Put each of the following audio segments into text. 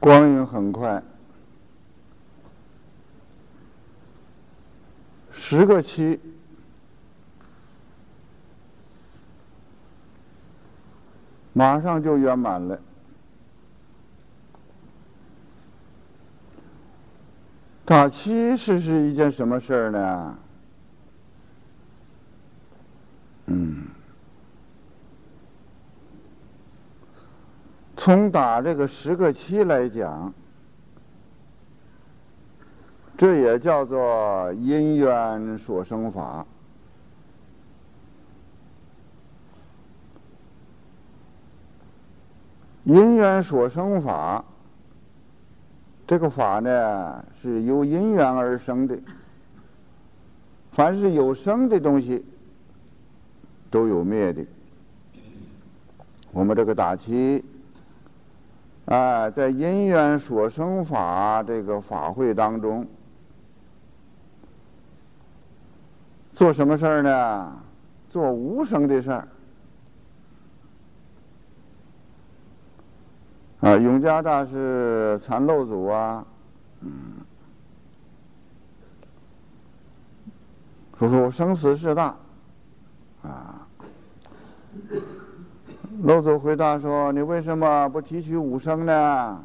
光阴很快，十个期，马上就圆满了。打七是是一件什么事儿呢？嗯，从打这个十个七来讲，这也叫做因缘所生法。因缘所生法，这个法呢是由因缘而生的。凡是有生的东西，都有灭的。我们这个打七，啊，在因缘所生法这个法会当中，做什么事儿呢？做无声的事儿。啊，永嘉大师禅漏祖啊，嗯，说说生死事大，啊，老祖回答说：“你为什么不提取五生呢？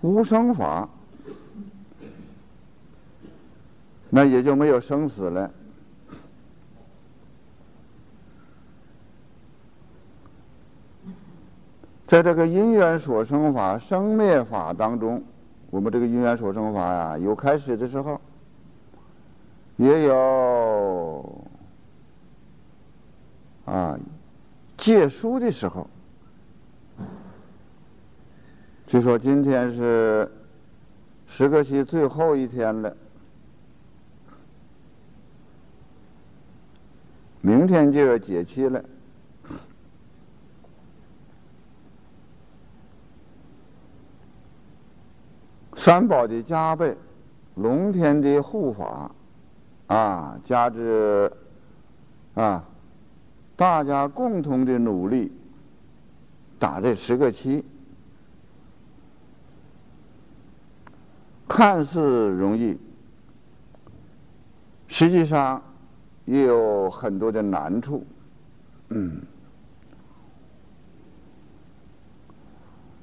无生法，那也就没有生死了。”在这个因缘所生法、生灭法当中，我们这个因缘所生法呀，有开始的时候，也有啊借书的时候。据说今天是十个期最后一天了，明天就要解期了。三宝的加倍，龙天的护法，啊，加之啊，大家共同的努力，打这十个七，看似容易，实际上也有很多的难处，嗯，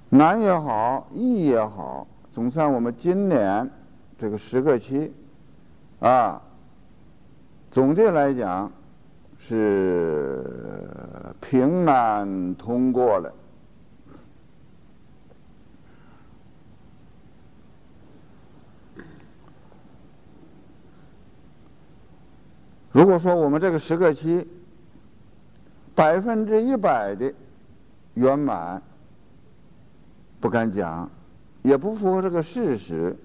难也好，易也好。总算我们今年这个十个期，啊，总的来讲是平安通过了。如果说我们这个十个期百分之一百的圆满，不敢讲。也不符合这个事实，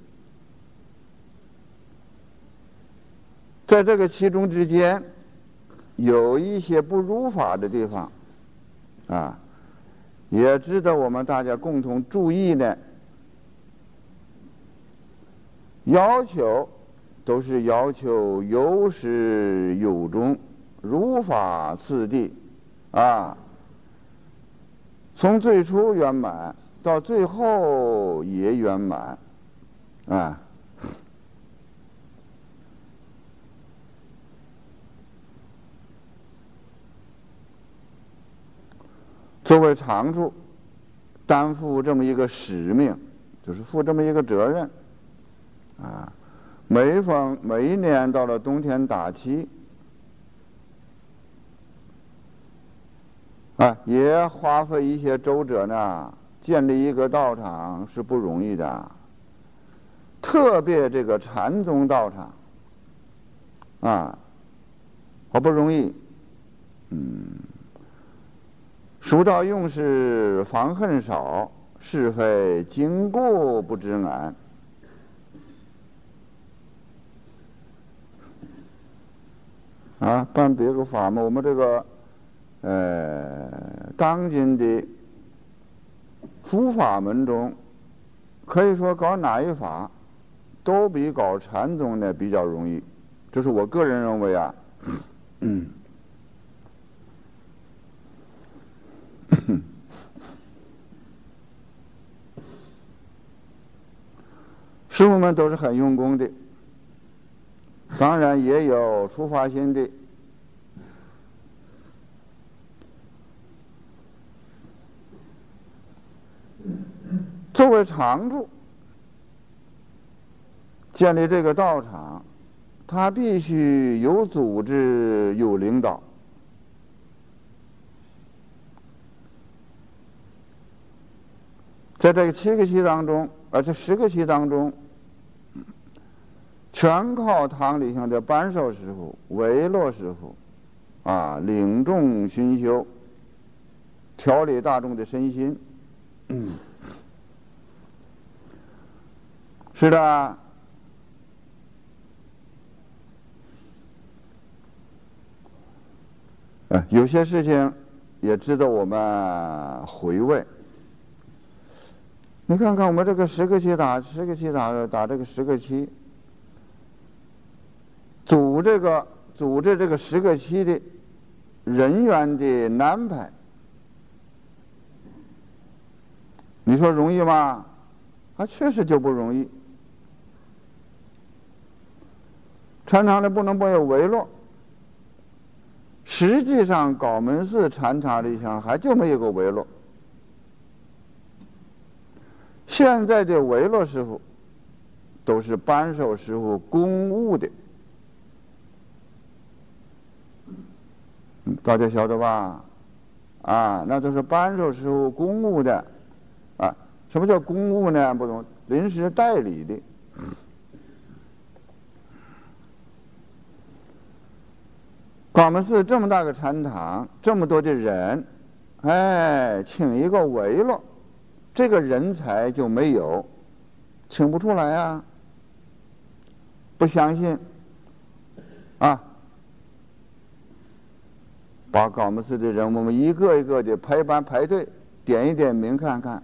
在这个其中之间，有一些不如法的地方，啊，也值得我们大家共同注意呢。要求都是要求有始有终，如法次第，啊，从最初圆满。到最后也圆满，啊！作为常住，担负这么一个使命，就是负这么一个责任，啊！每逢每一年到了冬天打七，啊，也花费一些周折呢。建立一个道场是不容易的，特别这个禅宗道场，啊，好不容易，嗯，书道用事防恨少，是非经过不知难，啊，办别个法嘛，我们这个，呃，当今的。佛法门中，可以说搞哪一法，都比搞禅宗呢比较容易，这是我个人认为啊嗯。师傅们都是很用功的当然也有出发心的。作为常住建立这个道场他必须有组织有领导。在这个七个期当中，而且十个期当中，全靠堂里向的班授师傅、维洛师傅，啊，领众熏修，调理大众的身心。是的，有些事情也值得我们回味。你看看我们这个十个区打十个区打打这个十个区，组这个组织这个十个区的人员的安排，你说容易吗？啊，确实就不容易。禅堂里不能没有围落，实际上高门寺禅堂里向还就没有个围落。现在的维洛师傅都是扳手师傅公务的，大家晓得吧？啊，那都是扳手师傅公务的，啊，什么叫公务呢？不懂，临时代理的。广门寺这么大个禅堂，这么多的人，哎，请一个维罗。这个人才就没有，请不出来啊！不相信啊？把高门寺的人，我们一个一个的排班排队，点一点名看看，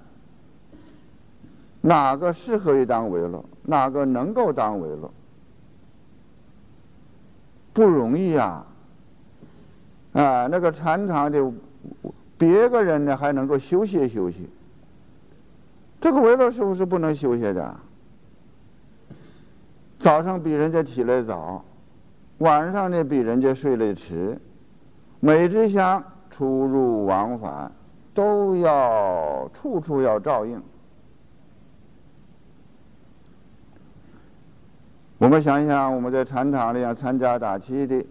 哪个适合于当维罗，哪个能够当维罗，不容易啊！啊，那个禅堂的别个人呢，还能够休息休息。这个维罗师傅是不能休息的，早上比人家起来早，晚上呢比人家睡得迟，每支香出入往返都要处处要照应。我们想想，我们在禅堂里要参加打气的，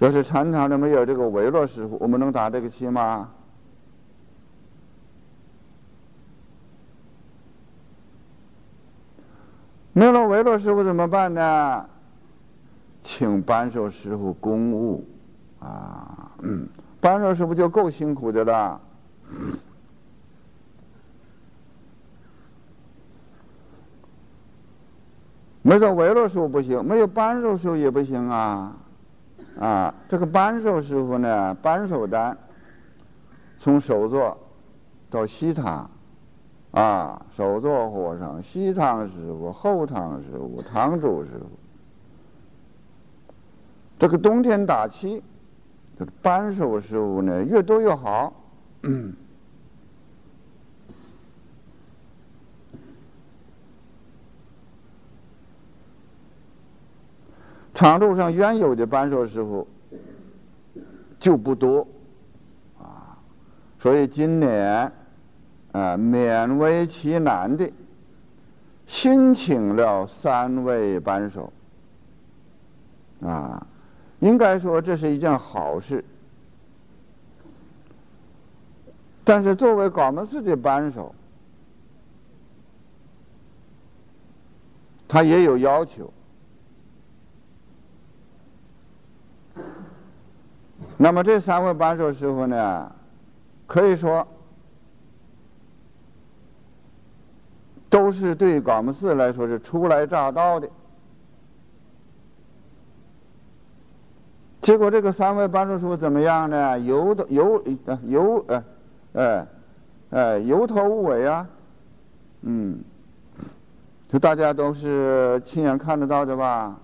要是禅堂里没有这个维罗师傅，我们能打这个气吗？没了维罗师傅怎么办呢？请扳手师傅公务，啊，扳手师傅就够辛苦的了。没有维罗师傅不行，没有扳手师傅也不行啊，啊，这个扳手师傅呢，扳手单，从首座到西塔。啊，首座和尚、西堂师傅、后堂师傅、堂主师傅，这个冬天打气，这个扳手师傅呢越多越好。长路上原有的扳手师傅就不多，啊，所以今年。啊，勉为其难的，新请了三位扳手。啊，应该说这是一件好事。但是作为高门寺的扳手，他也有要求。那么这三位扳手师傅呢，可以说。都是对高门寺来说是初来乍到的，结果这个三位班主书怎么样呢？有的有呃有呃哎哎有头无尾啊，嗯，就大家都是亲眼看得到的吧？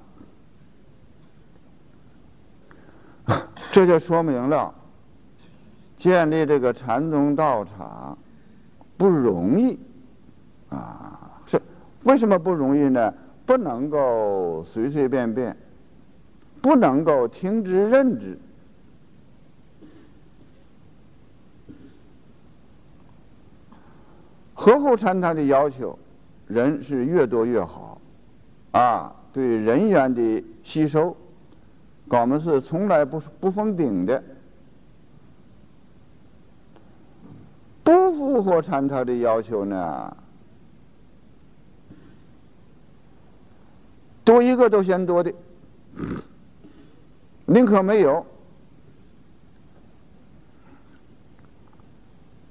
这就说明了建立这个禅宗道场不容易。啊，是为什么不容易呢？不能够随随便便，不能够听之任之。合后禅堂的要求，人是越多越好，啊，对人员的吸收，我们是从来不不封顶的。不符合禅堂的要求呢？多一个都嫌多的，宁可没有，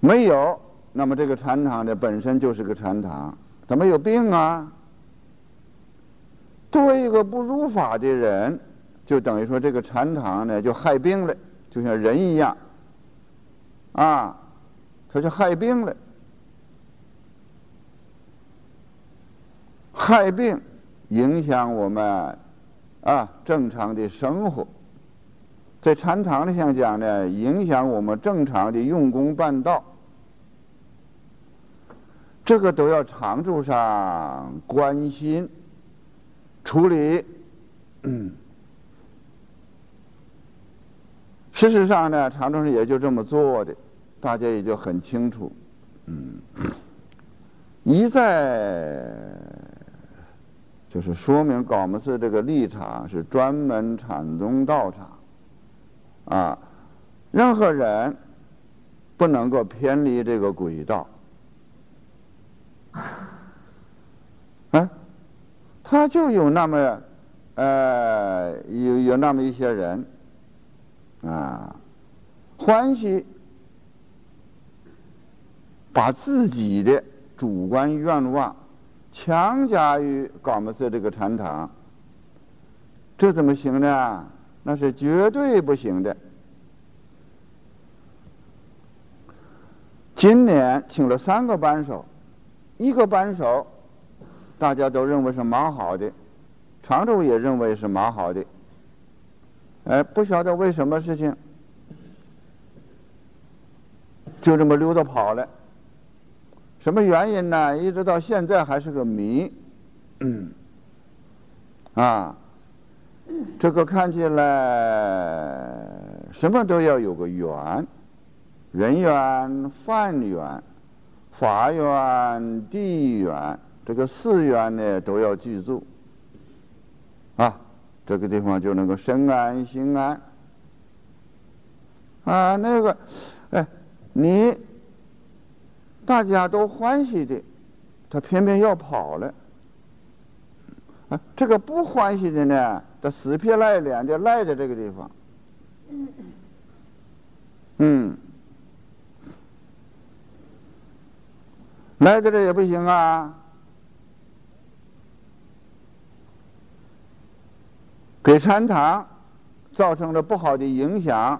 没有，那么这个禅堂呢本身就是个禅堂，怎么有病啊。多一个不如法的人，就等于说这个禅堂呢就害病了，就像人一样，啊，他就害病了，害病。影响我们啊正常的生活，在禅堂里想讲呢，影响我们正常的用功办道，这个都要常住上关心处理。事实上呢，常住上也就这么做的，大家也就很清楚。嗯，一再。就是说明高木寺这个立场是专门禅宗道场，啊，任何人不能够偏离这个轨道，啊，他就有那么，呃，有有那么一些人，啊，欢喜把自己的主观愿望。强加于高木寺这个禅堂，这怎么行呢？那是绝对不行的。今年请了三个班手，一个班手大家都认为是蛮好的，常州也认为是蛮好的。哎，不晓得为什么事情，就这么溜达跑了。什么原因呢？一直到现在还是个谜。啊，这个看起来什么都要有个缘，人缘、饭缘、法缘、地缘，这个四缘呢都要记住。啊，这个地方就能够身安心安。啊，那个，哎，你。大家都欢喜的，他偏偏要跑了。啊，这个不欢喜的呢，他死皮赖脸的赖在这个地方。嗯，赖在这也不行啊，给禅堂造成了不好的影响，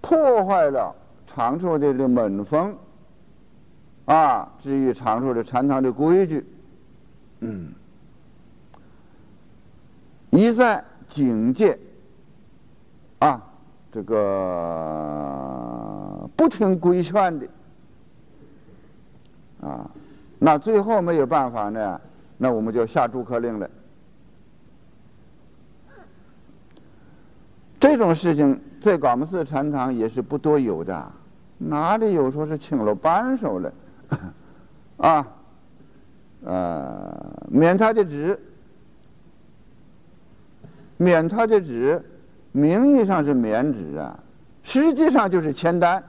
破坏了。长寿的这门风，啊，至于长寿的禅堂的规矩，嗯，一再警戒，啊，这个不听规劝的，啊，那最后没有办法呢，那我们就下逐客令了。这种事情在广木寺禅堂也是不多有的。哪里有说是请了扳手了？啊，呃，免他的职，免他的职，名义上是免职啊，实际上就是签单，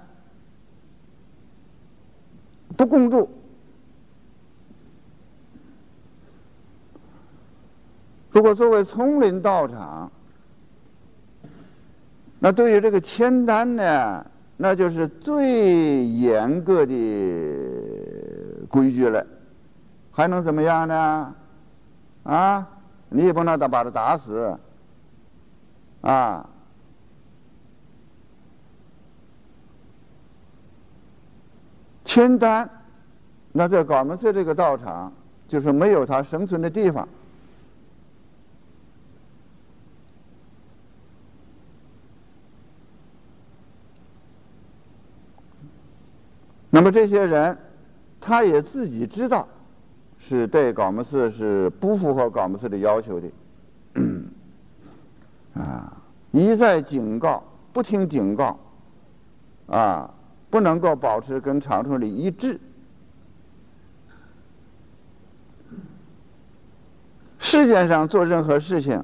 不供住。如果作为丛林道场，那对于这个签单呢？那就是最严格的规矩了，还能怎么样呢？啊，你也不能打把他打死，啊，签单，那在高门寺这个道场，就是没有他生存的地方。那么这些人，他也自己知道，是对高木寺是不符合高木寺的要求的，啊，一再警告，不听警告，啊，不能够保持跟长春的一致。世界上做任何事情，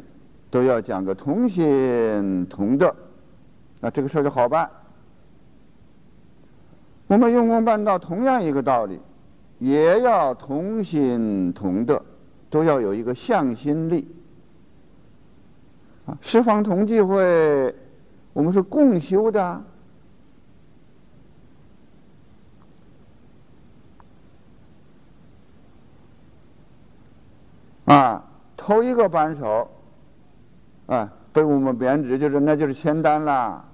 都要讲个同心同德，那这个事儿就好办。我们用功办道，同样一个道理，也要同心同德，都要有一个向心力。啊，十方同济会，我们是共修的。啊，头一个扳手，啊，被我们贬值就是那就是签单了，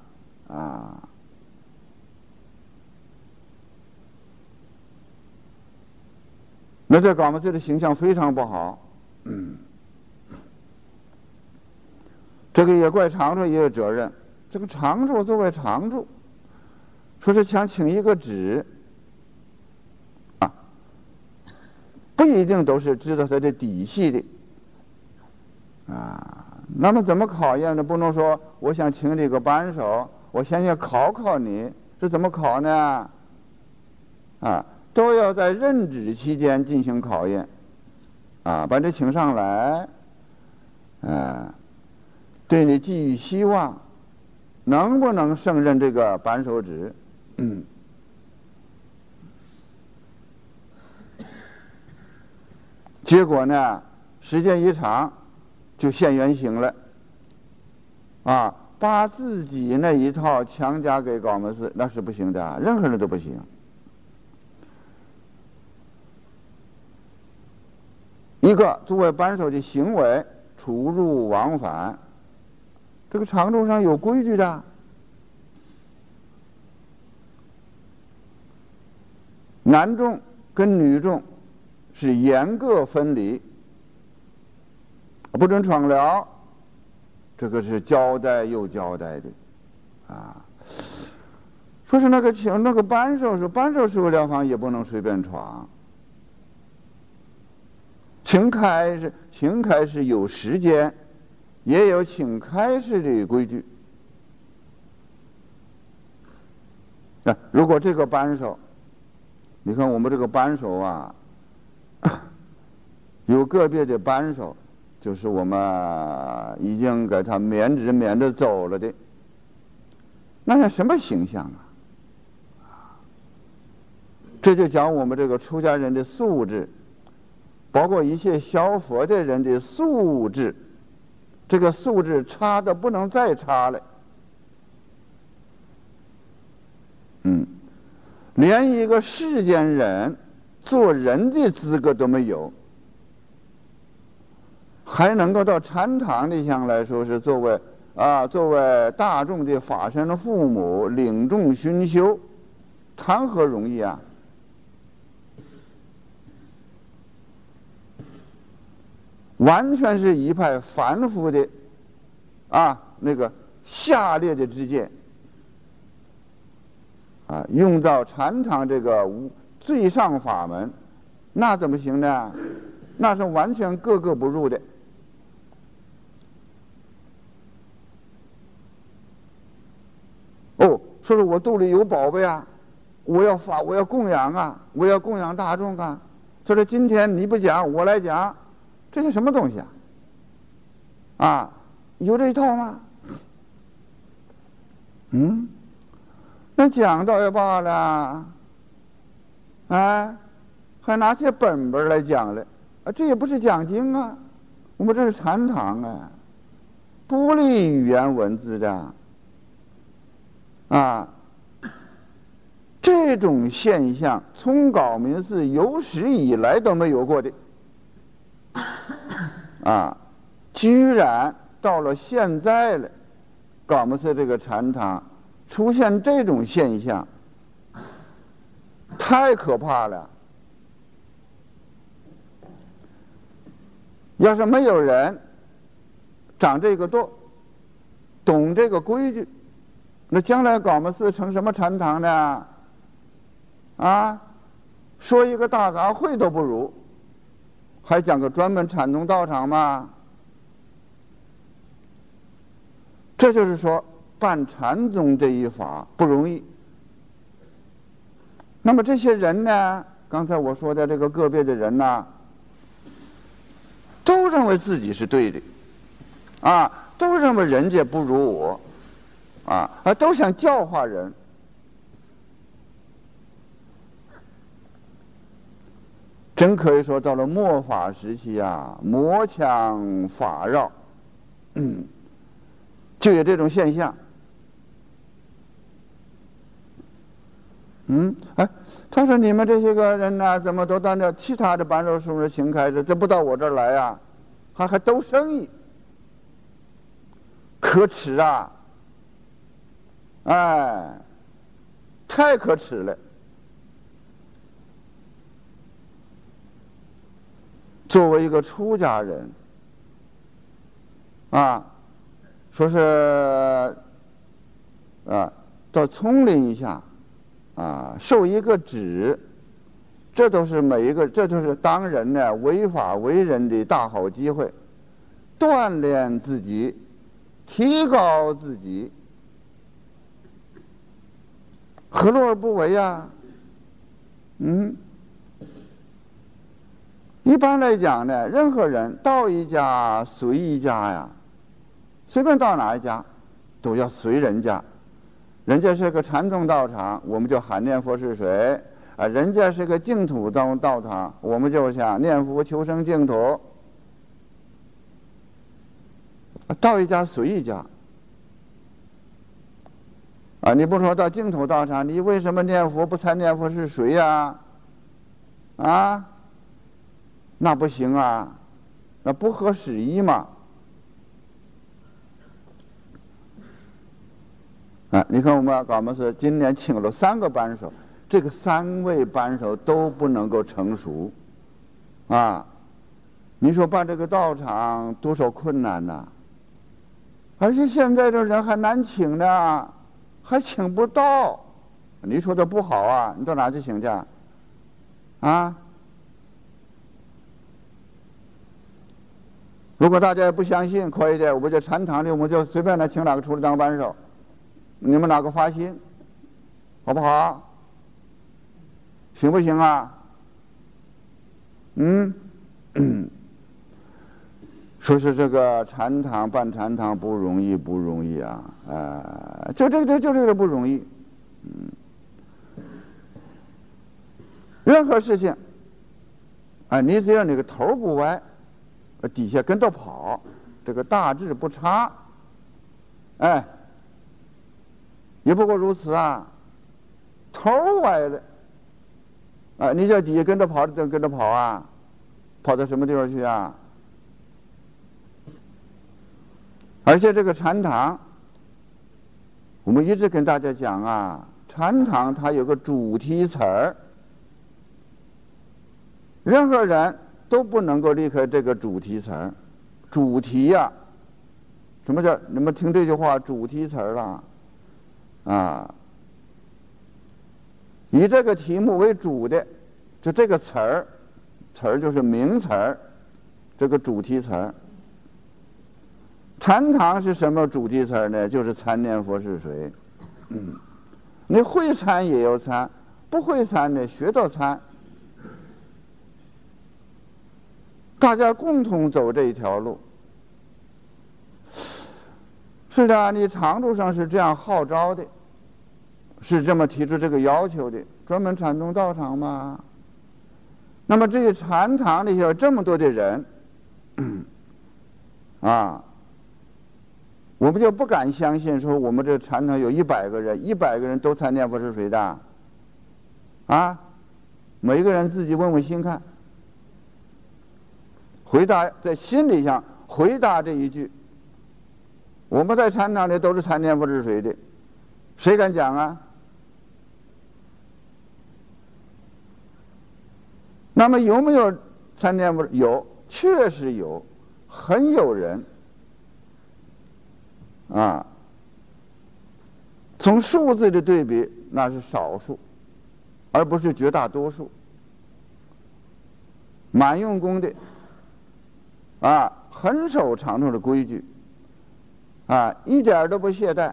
啊。那在高木寺的形象非常不好，这个也怪常住也有责任。这个常住作为常住，说是想请一个旨，啊，不一定都是知道他的底细的，啊，那么怎么考验呢？不能说我想请你个扳手，我先要考考你，这怎么考呢？啊？都要在任职期间进行考验，啊，把这请上来，啊，对你寄予希望，能不能胜任这个扳手指？嗯，结果呢，时间一长，就现原形了，啊，把自己那一套强加给高门寺，那是不行的，任何人都不行。一个作为扳手的行为，出入往返，这个长度上有规矩的。男众跟女众是严格分离，不准闯聊，这个是交代又交代的，啊，说是那个请那个扳手是扳手师傅疗房也不能随便闯。请开是请开是有时间，也有请开式的规矩。那如果这个扳手，你看我们这个扳手啊，有个别的扳手，就是我们已经给他免职免着走了的，那是什么形象啊？这就讲我们这个出家人的素质。包括一些小佛的人的素质，这个素质差的不能再差了。嗯，连一个世间人做人的资格都没有，还能够到禅堂里向来说是作为啊作为大众的法身的父母领众熏修，谈何容易啊！完全是一派凡夫的，啊，那个下劣的之见，啊，用到禅堂这个无最上法门，那怎么行呢？那是完全格格不入的。哦，说是我肚里有宝贝啊，我要发，我要供养啊，我要供养大众啊。他说今天你不讲，我来讲。这是什么东西啊？啊，有这一套吗？嗯，那讲倒也罢了，哎，还拿些本本来讲了，啊，这也不是讲经啊，我们这是禅堂啊，不利语言文字的，啊，这种现象从高明寺有史以来都没有过的。啊，居然到了现在了，搞么是这个禅堂出现这种现象，太可怕了。要是没有人长这个舵，懂这个规矩，那将来搞么寺成什么禅堂呢？啊，说一个大杂烩都不如，还讲个专门禅宗道场吗？这就是说，办禅宗这一法不容易。那么这些人呢？刚才我说的这个个别的人呢，都认为自己是对的，啊，都认为人家不如我，啊，啊，都想教化人。真可以说，到了末法时期啊，魔强法绕，嗯，就有这种现象。嗯，哎，他说你们这些个人呢，怎么都到那其他的班主任请开的，怎不到我这儿来呀？还还斗生意，可耻啊！哎，太可耻了。作为一个出家人，啊，说是啊，到丛林一下，啊，受一个旨，这都是每一个，这就是当人呢违法为人的大好机会，锻炼自己，提高自己，何乐而不为呀？嗯。一般来讲呢，任何人到一家随一家呀，随便到哪一家，都要随人家。人家是个禅宗道场，我们就喊念佛是谁；啊，人家是个净土宗道场，我们就想念佛求生净土。到一家随一家。啊，你不说到净土道场，你为什么念佛不参念佛是谁呀？啊？那不行啊，那不合时宜嘛。啊，你看我们搞么事今年请了三个扳手，这个三位扳手都不能够成熟，啊，你说办这个道场多少困难呐？而且现在这人还难请呢，还请不到。你说的不好啊，你到哪去请去？啊？如果大家不相信，可以的，我们就禅堂里，我们就随便来请哪个出来当扳手，你们哪个发心，好不好？行不行啊？嗯，说是这个禅堂办禅堂不容易，不容易啊！啊，就这个，就这个不容易。嗯，任何事情，啊，你只要那个头不歪。底下跟着跑，这个大致不差，哎，也不过如此啊。头歪了，啊，你在底下跟着跑，就跟着跑啊，跑到什么地方去啊？而且这个禅堂，我们一直跟大家讲啊，禅堂它有个主题词儿，任何人。都不能够离开这个主题词儿，主题呀，什么叫你们听这句话？主题词儿了，啊，以这个题目为主的，就这个词儿，词儿就是名词儿，这个主题词儿。禅堂是什么主题词儿呢？就是参念佛是谁。嗯，你会参也要参，不会参的学到参。大家共同走这一条路，是的，你常住上是这样号召的，是这么提出这个要求的，专门禅宗道场嘛。那么这些禅堂里有这么多的人，啊，我们就不敢相信说我们这禅堂有一百个人，一百个人都参念佛是谁的？啊，每个人自己问问心看。回答在心理上回答这一句，我们在禅堂里都是参天不知谁的，谁敢讲啊？那么有没有参天不知？有，确实有，很有人啊。从数字的对比，那是少数，而不是绝大多数。蛮用功的，啊，很守长寿的规矩，啊，一点都不懈怠，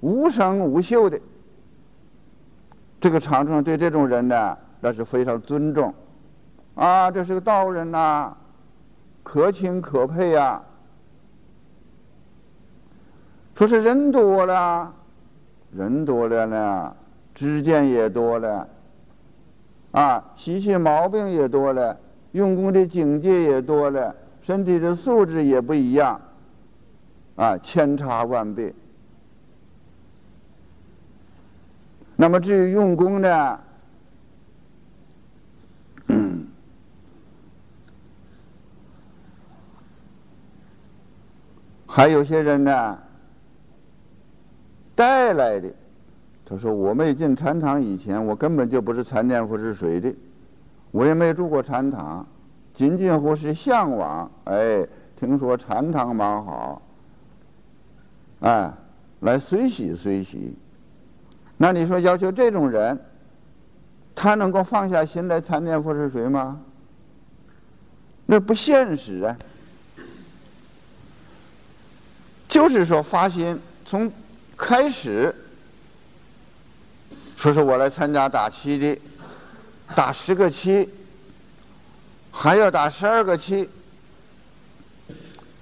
无声无秀的。这个长城对这种人呢，那是非常尊重，啊，这是个道人呐，可亲可佩呀。说是人多了，人多了呢，知见也多了，啊，习气毛病也多了，用功的境界也多了，身体的素质也不一样，啊，千差万别。那么至于用功呢，还有些人呢带来的。他说：“我没进禅堂以前，我根本就不是禅念佛是谁的，我也没住过禅堂，仅仅乎是向往。哎，听说禅堂蛮好，哎，来随喜随喜。”那你说要求这种人，他能够放下心来参念佛是谁吗？那不现实啊！就是说发心从开始，说是我来参加打七的，打十个七，还要打十二个七，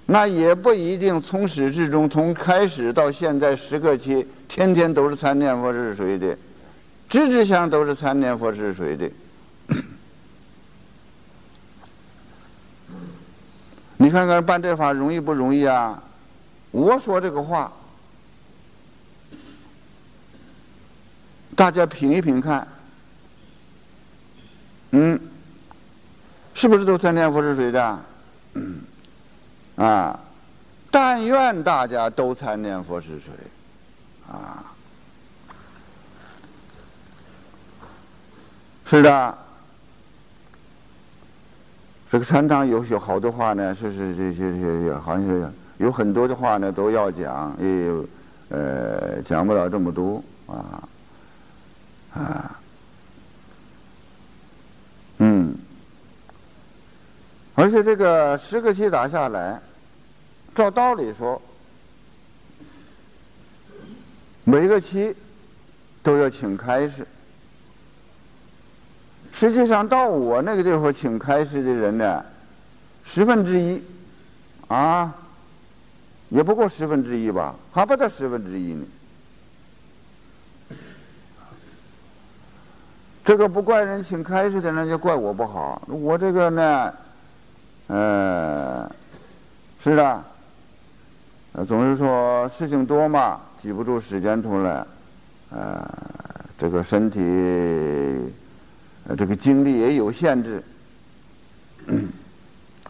那也不一定从始至终，从开始到现在十个七。天天都是参念佛是谁的？直直想都是参念佛是谁的？你看看办这法容易不容易啊？我说这个话，大家品一品看，嗯，是不是都参念佛是谁的？啊，但愿大家都参念佛是谁。啊，是的，这个禅堂有有好多话呢，是是这些这些，好像是有很多的话呢都要讲，也有呃讲不了这么多啊。啊，而且这个十个期打下来，照道理说。每个期都要请开示。实际上到我那个地方请开示的人呢，十分之一，啊，也不过十分之一吧，还不到十分之一呢。这个不怪人请开示的人，就怪我不好。我这个呢，呃，是的，总是说事情多嘛。挤不住时间出来，呃，这个身体，这个精力也有限制，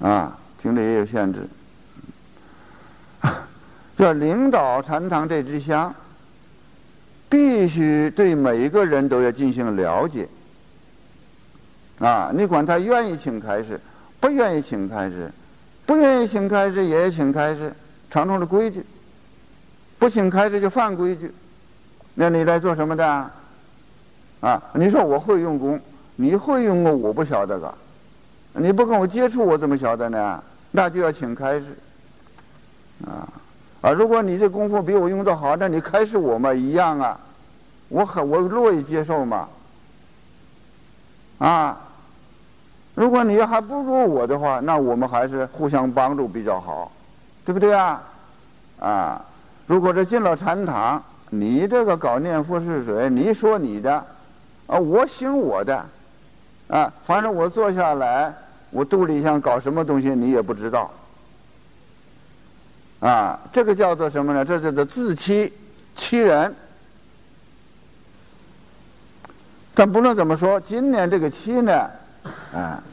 啊，精力也有限制。要领导禅堂这支香，必须对每一个人都要进行了解，啊，你管他愿意请开始，不愿意请开始，不愿意请开始也请开始，常常的规矩。不请开这就犯规矩，那你来做什么的？啊，你说我会用功，你会用功，我不晓得个，你不跟我接触，我怎么晓得呢？那就要请开示，啊，啊，如果你这功夫比我用的好，那你开示我嘛一样啊，我很我乐意接受嘛，啊，如果你还不如我的话，那我们还是互相帮助比较好，对不对啊？啊。如果是进了禅堂，你这个搞念佛是谁？你说你的，啊，我行我的，啊，反正我坐下来，我肚里想搞什么东西，你也不知道，啊，这个叫做什么呢？这叫做自欺欺人。但不论怎么说，今年这个七呢，啊。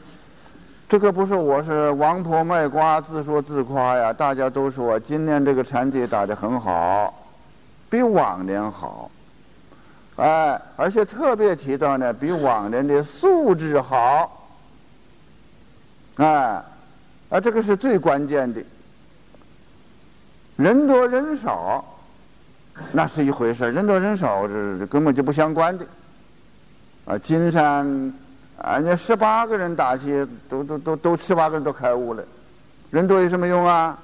这个不是我是王婆卖瓜自说自夸呀！大家都说今年这个禅节打得很好，比往年好，哎，而且特别提到呢，比往年的素质好，哎，啊，这个是最关键的。人多人少，那是一回事人多人少这根本就不相关的。啊，金山啊，你十八个人打起，都都都都十八个人都开悟了，人多有什么用啊？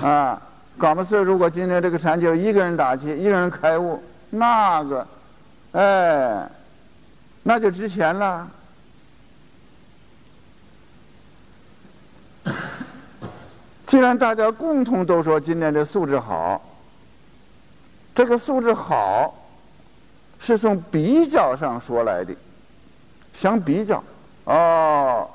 啊，搞么事如果今天这个禅就一个人打起，一个人开悟，那个，哎，那就值钱了。既然大家共同都说今年的素质好，这个素质好是从比较上说来的，相比较，哦，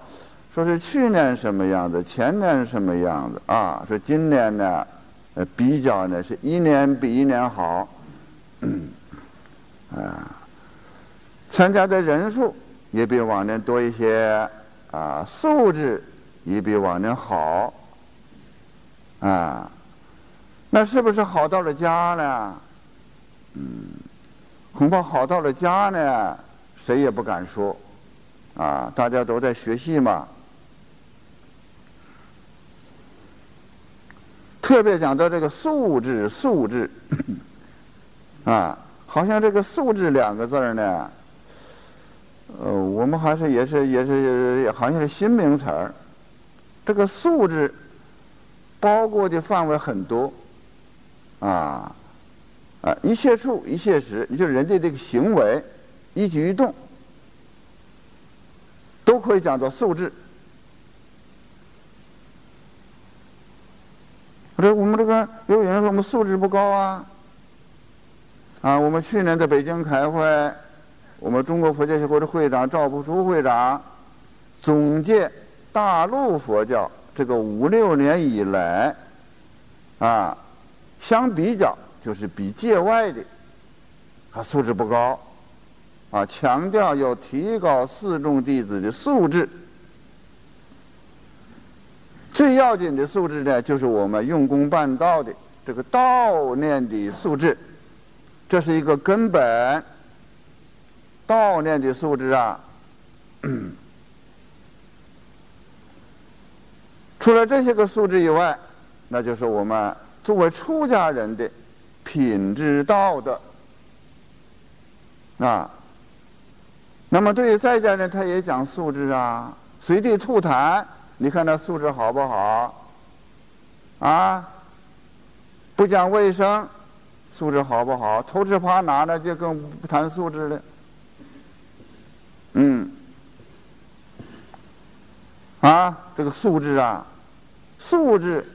说是去年什么样子，前年什么样子啊？说今年呢，呃，比较呢是一年比一年好，啊，参加的人数也比往年多一些，啊，素质也比往年好。啊，那是不是好到了家呢？嗯，恐怕好到了家呢，谁也不敢说。啊，大家都在学习嘛。特别讲到这个素质，素质，啊，好像这个素质两个字儿呢，呃，我们还是也是也是好像是新名词儿。这个素质。包括的范围很多，啊，啊，一切处一切时，就是人的这个行为，一举一动，都可以讲做素质。这我们这个有人说我们素质不高啊，啊，我们去年在北京开会，我们中国佛教协会的会长赵朴初会长总结大陆佛教。这个五六年以来，啊，相比较就是比界外的，他素质不高，啊，强调要提高四众弟子的素质。最要紧的素质呢，就是我们用功办道的这个道念的素质，这是一个根本。道念的素质啊。除了这些个素质以外，那就是我们作为出家人的品质道德啊。那么对于在家人，他也讲素质啊。随地吐痰，你看他素质好不好？啊，不讲卫生，素质好不好？偷吃扒拿的就更不谈素质了。嗯，啊，这个素质啊。素质，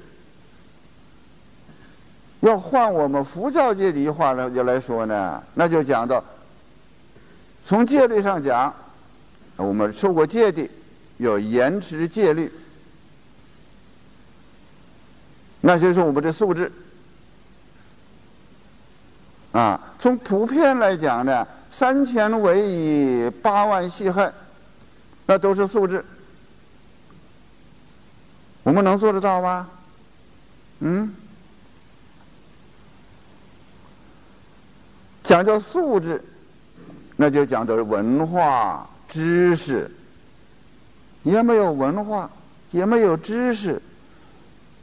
要换我们佛教界的话来就来说呢，那就讲到，从戒律上讲，我们受过戒的，要严持戒律，那就是我们的素质。啊，从普遍来讲呢，三千为以八万细恨，那都是素质。我们能做得到吗？嗯，讲究素质，那就讲的是文化知识。也没有文化，也没有知识，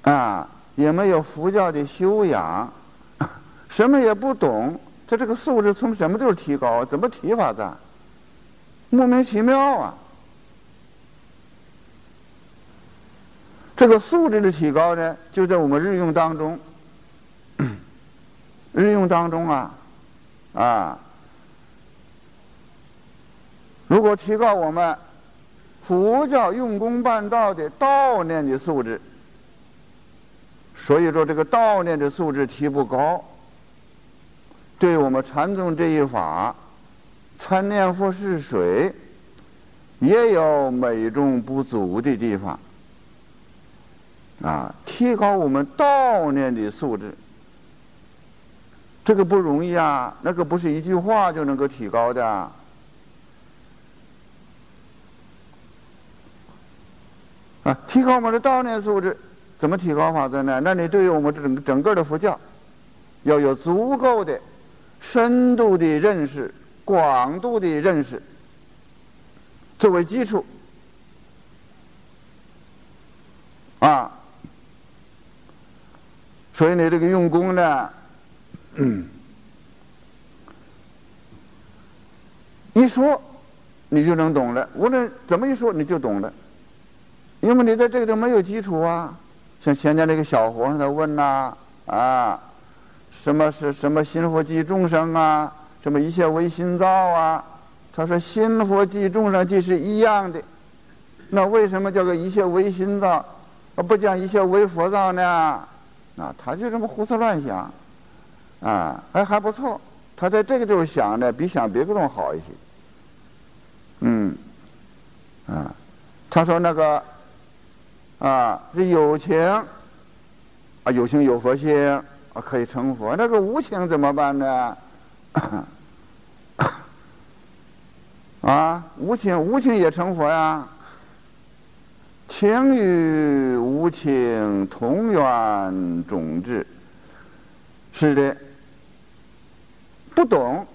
啊，也没有佛教的修养，什么也不懂，这这个素质从什么地方提高？怎么提法子？莫名其妙啊！这个素质的提高呢，就在我们日用当中，日用当中啊，啊，如果提高我们佛教用功办道的道念的素质，所以说这个道念的素质提不高，对我们禅宗这一法参念佛是水，也有美中不足的地方。啊，提高我们悼念的素质，这个不容易啊！那个不是一句话就能够提高的。啊提高我们的道念素质，怎么提高法子呢？那你对于我们整整个的佛教，要有足够的深度的认识、广度的认识作为基础，啊。所以你这个用功呢，一说你就能懂了。无论怎么一说，你就懂了，因为你在这个都没有基础啊。像前天那个小和尚在问呐，啊，什么是什么心佛即众生啊？什么一切唯心造啊？他说心佛即众生即是一样的，那为什么叫个一切唯心造，而不讲一切唯佛造呢？啊，他就这么胡思乱想，啊，还还不错。他在这个地方想的比想别的地方好一些。嗯，啊，他说那个，啊，是有情，啊，有情有佛性，啊，可以成佛。那个无情怎么办呢？啊，无情无情也成佛呀。情与无情同源种质，是的。不懂，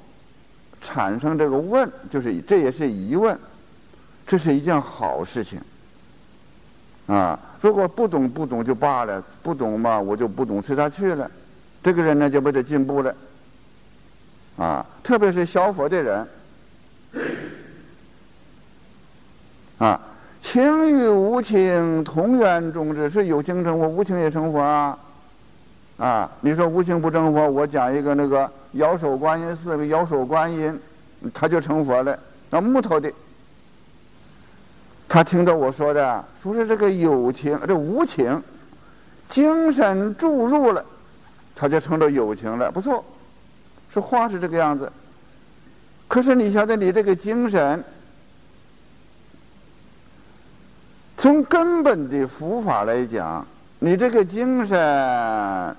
产生这个问，就是这也是疑问，这是一件好事情。啊，如果不懂不懂就罢了，不懂嘛我就不懂随他去了，这个人呢就不得进步了。啊，特别是消佛的人，啊，情与无情同源种质，是有情成佛，无情也成佛啊。啊，你说无情不成佛，我讲一个那个摇手观音寺的摇手观音，他就成佛了。那木头的，他听到我说的，说是这个有情，这无情，精神注入了，他就成了有情了。不错，说话是这个样子。可是你晓得，你这个精神，从根本的佛法来讲，你这个精神。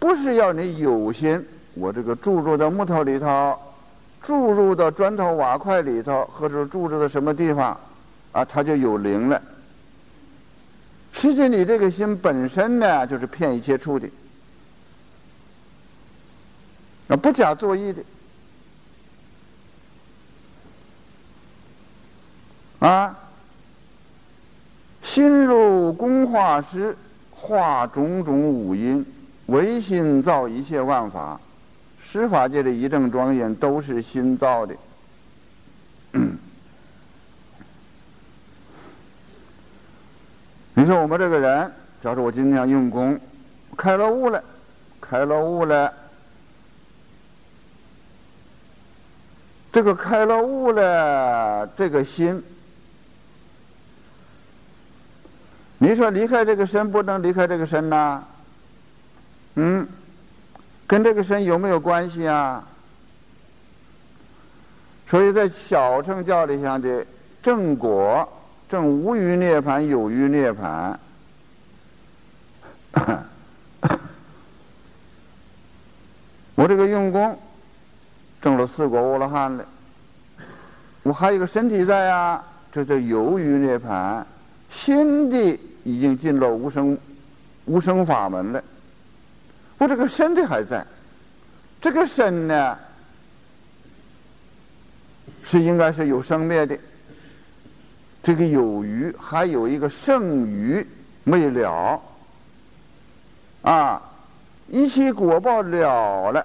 不是要你有心，我这个注入到木头里头，注入到砖头瓦块里头，或者注入到什么地方，啊，它就有灵了。实际你这个心本身呢，就是骗一切处的，啊，不假作意的，啊，心如工画师，画种种五音。唯心造一切万法，十法界的一正庄严都是心造的嗯。你说我们这个人，假如我今天用功，开了悟了，开了悟了，这个开了悟了，这个心，你说离开这个身，不能离开这个身呐？嗯，跟这个身有没有关系啊？所以在小乘教理上的正果、正无余涅盘、有余涅盘，我这个用功证了四个阿罗汉了，我还有个身体在啊，这叫有余涅盘，心地已经进了无生无生法门了。我这个身体还在，这个身呢是应该是有生灭的，这个有余还有一个剩余没了，啊，一切果报了了，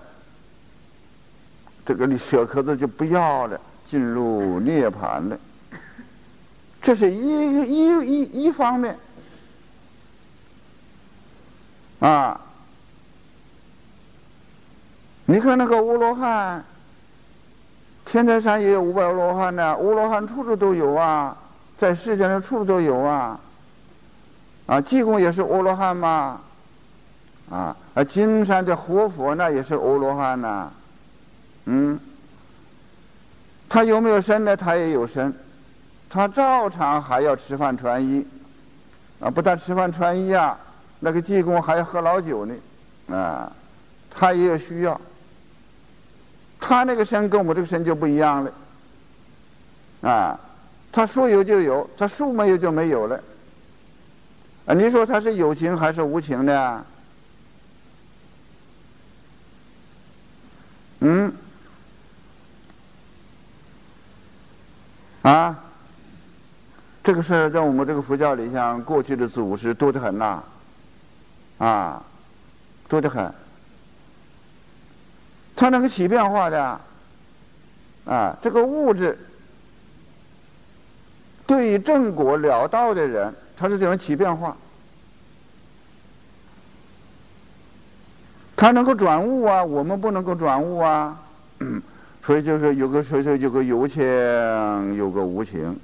这个你舍壳子就不要了，进入涅盘了，这是一一一一方面，啊。你看那个阿罗汉，天台山也有五百罗汉呢。阿罗汉处处都有啊，在世间上处处都有啊。啊，济公也是阿罗汉嘛，啊，啊，金山的活佛那也是阿罗汉呐，嗯，他有没有身呢？他也有身，他照常还要吃饭穿衣，啊，不但吃饭穿衣啊，那个济公还要喝老酒呢，啊，他也有需要。他那个身跟我们这个身就不一样了，啊，他说有就有，他说没有就没有了，啊，你说他是有情还是无情的？嗯，啊，这个事儿在我们这个佛教里，像过去的祖师多得很呐，啊，多得很。它能够起变化的，啊，这个物质对正果了道的人，他是这种起变化，他能够转悟啊，我们不能够转悟啊，所以就是有个所以说有个有情，有个无情。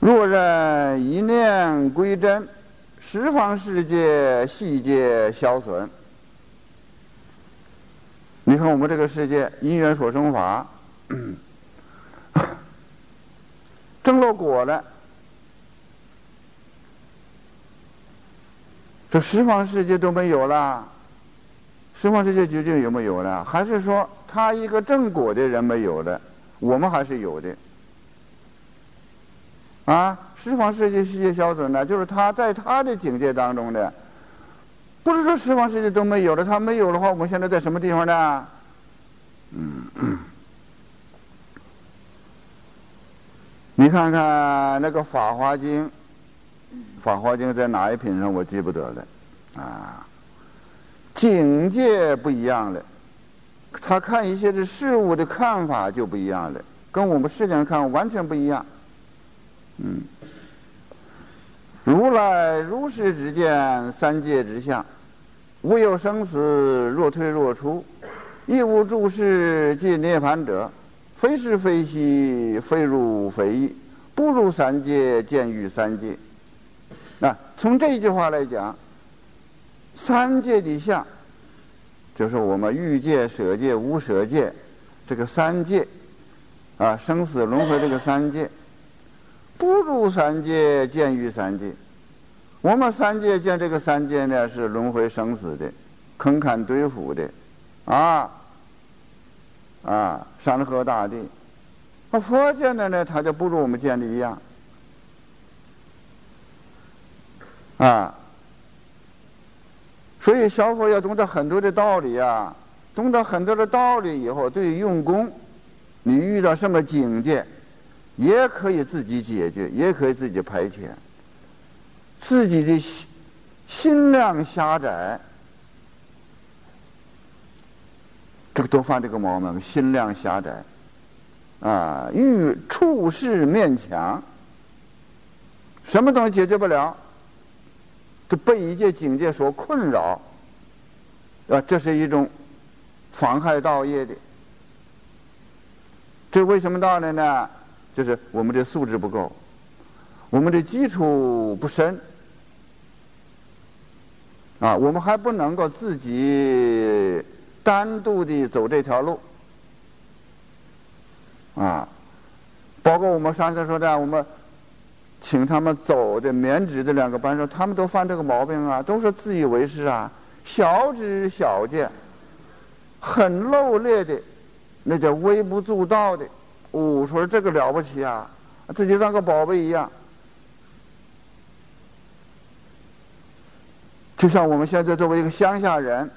若人一念归真，十方世界细节消损。你看我们这个世界因缘所生法，正落果了，这十方世界都没有了。十方世界究竟有没有了？还是说他一个正果的人没有了，我们还是有的？啊，十方世界世界消损呢，就是他在他的境界当中的，不是说十方世界都没有了，他没有的话，我们现在在什么地方呢？嗯，你看看那个《法华经》，《法华经》在哪一品上我记不得了，啊，境界不一样了，他看一些的事物的看法就不一样了，跟我们世间看完全不一样。嗯，如来如是之见三界之相，无有生死，若退若出，亦无诸事即涅盘者，非是非兮，非如非异，不如三界见于三界。那从这句话来讲，三界的相，就是我们欲界、舍界、无舍界这个三界，啊，生死轮回这个三界。不入三界，见于三界。我们三界见这个三界呢，是轮回生死的，坑坎堆腐的，啊，啊，山河大地。那佛见的呢，他就不如我们见的一样，啊。所以小伙要懂得很多的道理啊，懂得很多的道理以后，对于用功，你遇到什么境界？也可以自己解决，也可以自己排遣。自己的心心量狭窄，这个都犯这个毛病。心量狭窄，啊，遇处事面强，什么东西解决不了，就被一切境界所困扰，啊，这是一种妨害道业的。这为什么道理呢？就是我们的素质不够，我们的基础不深，啊，我们还不能够自己单独的走这条路，啊，包括我们上次说的，我们请他们走的棉纸的两个班说，他们都犯这个毛病啊，都是自以为是啊，小知小见，很漏劣的，那叫微不足道的。哦，说这个了不起啊，自己当个宝贝一样。就像我们现在作为一个乡下人，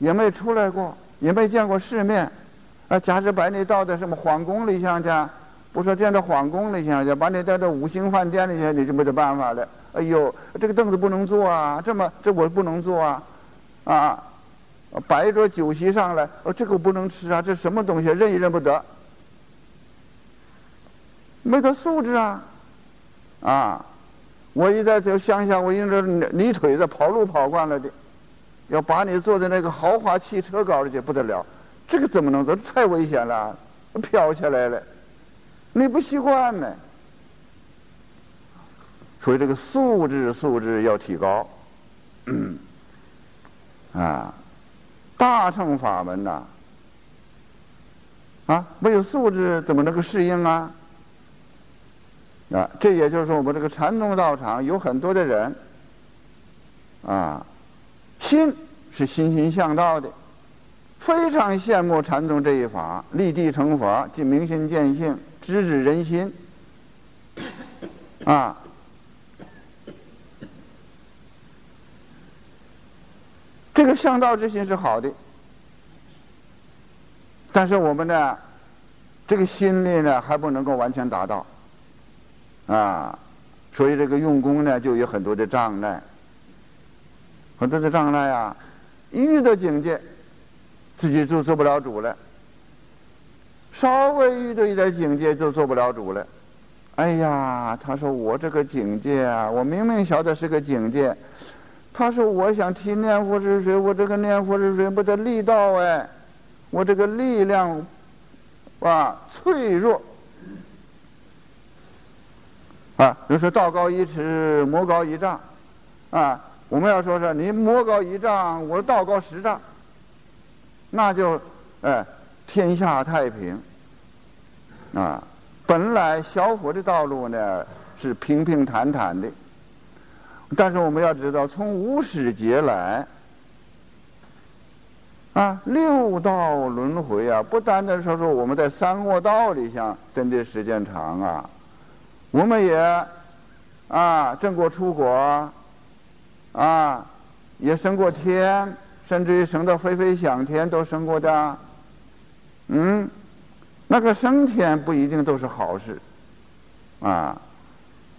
也没出来过，也没见过世面，啊，假使把你到的什么皇宫里向去，不说见到皇宫里向去，把你带到五星饭店里去，你就没得办法了。哎呦，这个凳子不能坐啊，这么这我不能坐啊，啊，摆一桌酒席上来，哦，这个我不能吃啊，这什么东西，认也认不得。没得素质啊！啊，我一在这乡下，我用这泥腿子跑路跑惯了的，要把你坐在那个豪华汽车高里去不得了，这个怎么能坐？太危险了，飘起来了，你不习惯呢。所以这个素质素质要提高。啊，大乘法门呐，啊，没有素质怎么能够适应啊？啊，这也就是说，我们这个禅宗道场有很多的人，啊，心是心心向道的，非常羡慕禅宗这一法，立地成佛，即明心见性，直指人心，啊，这个向道之心是好的，但是我们呢，这个心力呢还不能够完全达到。啊，所以这个用功呢，就有很多的障碍，很多的障碍啊！遇到境界，自己就做不了主了。稍微遇到一点境界就做不了主了。哎呀，他说我这个境界啊，我明明晓得是个境界。他说我想提念佛之水，我这个念佛之水不得力道哎，我这个力量啊脆弱啊。就说道高一尺，魔高一丈啊。我们要说是你魔高一丈，我道高十丈，那就哎天下太平啊。本来小佛的道路呢是平平坦坦的，但是我们要知道，从无始劫来，啊，六道轮回啊，不单单说说我们在三恶道里向真的时间长啊，我们也啊，正过出国，啊，也升过天，甚至于升到飞飞享天都升过的，嗯。那个升天不一定都是好事，啊，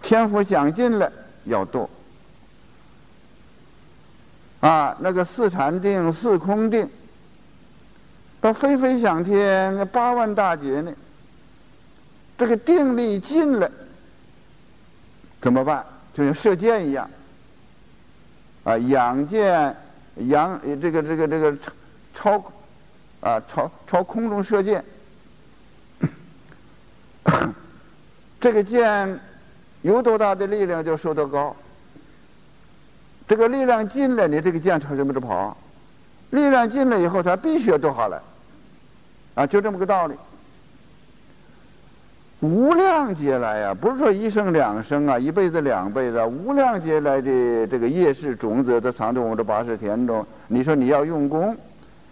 天福讲尽了要堕，啊，那个四禅定、四空定，到飞飞享天那八万大劫呢，这个定力尽了，怎么办？就像射箭一样，啊，仰箭，仰这个这个这个超，啊，超超空中射箭。这个箭有多大的力量就射多高。这个力量进了，你这个箭朝什么着跑？力量进了以后，它必须要堕下来。啊，就这么个道理。无量劫来呀，不是说一生两生啊，一辈子两辈子，无量劫来的这个业识种子都藏在我们这八十田中。你说你要用功，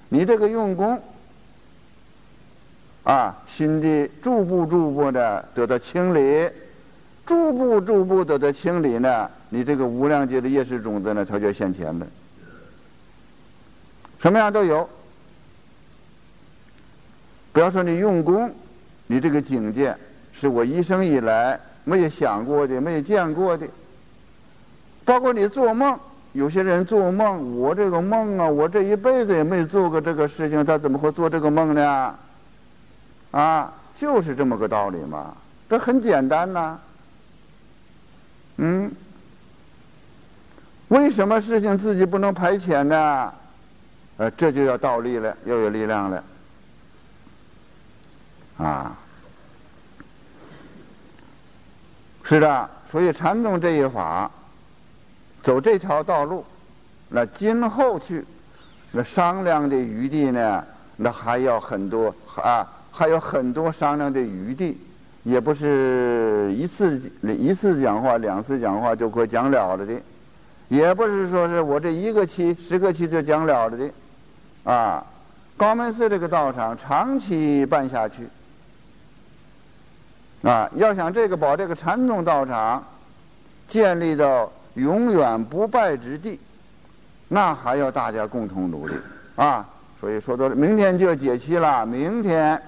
你这个用功。啊，心地逐步逐步的得到清理，逐步逐步得到清理呢，你这个无量劫的业识种子呢，它就现前了。什么样都有。不要说你用功，你这个境界是我一生以来没有想过的、没有见过的。包括你做梦，有些人做梦，我这个梦啊，我这一辈子也没做过这个事情，他怎么会做这个梦呢？啊，就是这么个道理嘛，这很简单呐。嗯，为什么事情自己不能排遣呢？呃，这就要倒立了，要有力量了。啊，是的，所以禅宗这一法，走这条道路，那今后去，那商量的余地呢，那还要很多啊。还有很多商量的余地，也不是一次一次讲话、两次讲话就可讲了了的，也不是说是我这一个期、十个期就讲了了的，啊，高门寺这个道场长期办下去，啊，要想这个把这个禅宗道场建立到永远不败之地，那还要大家共同努力啊。所以说到明天就要解期了，明天。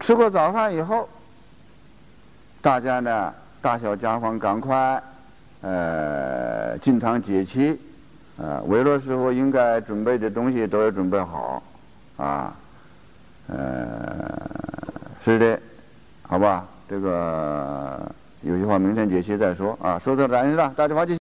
吃过早饭以后，大家呢，大小家房赶快，呃，进堂解气，呃，围落时候应该准备的东西都要准备好，啊，呃，是的，好吧，这个有些话明天解析再说啊，说到这里了，大家发起。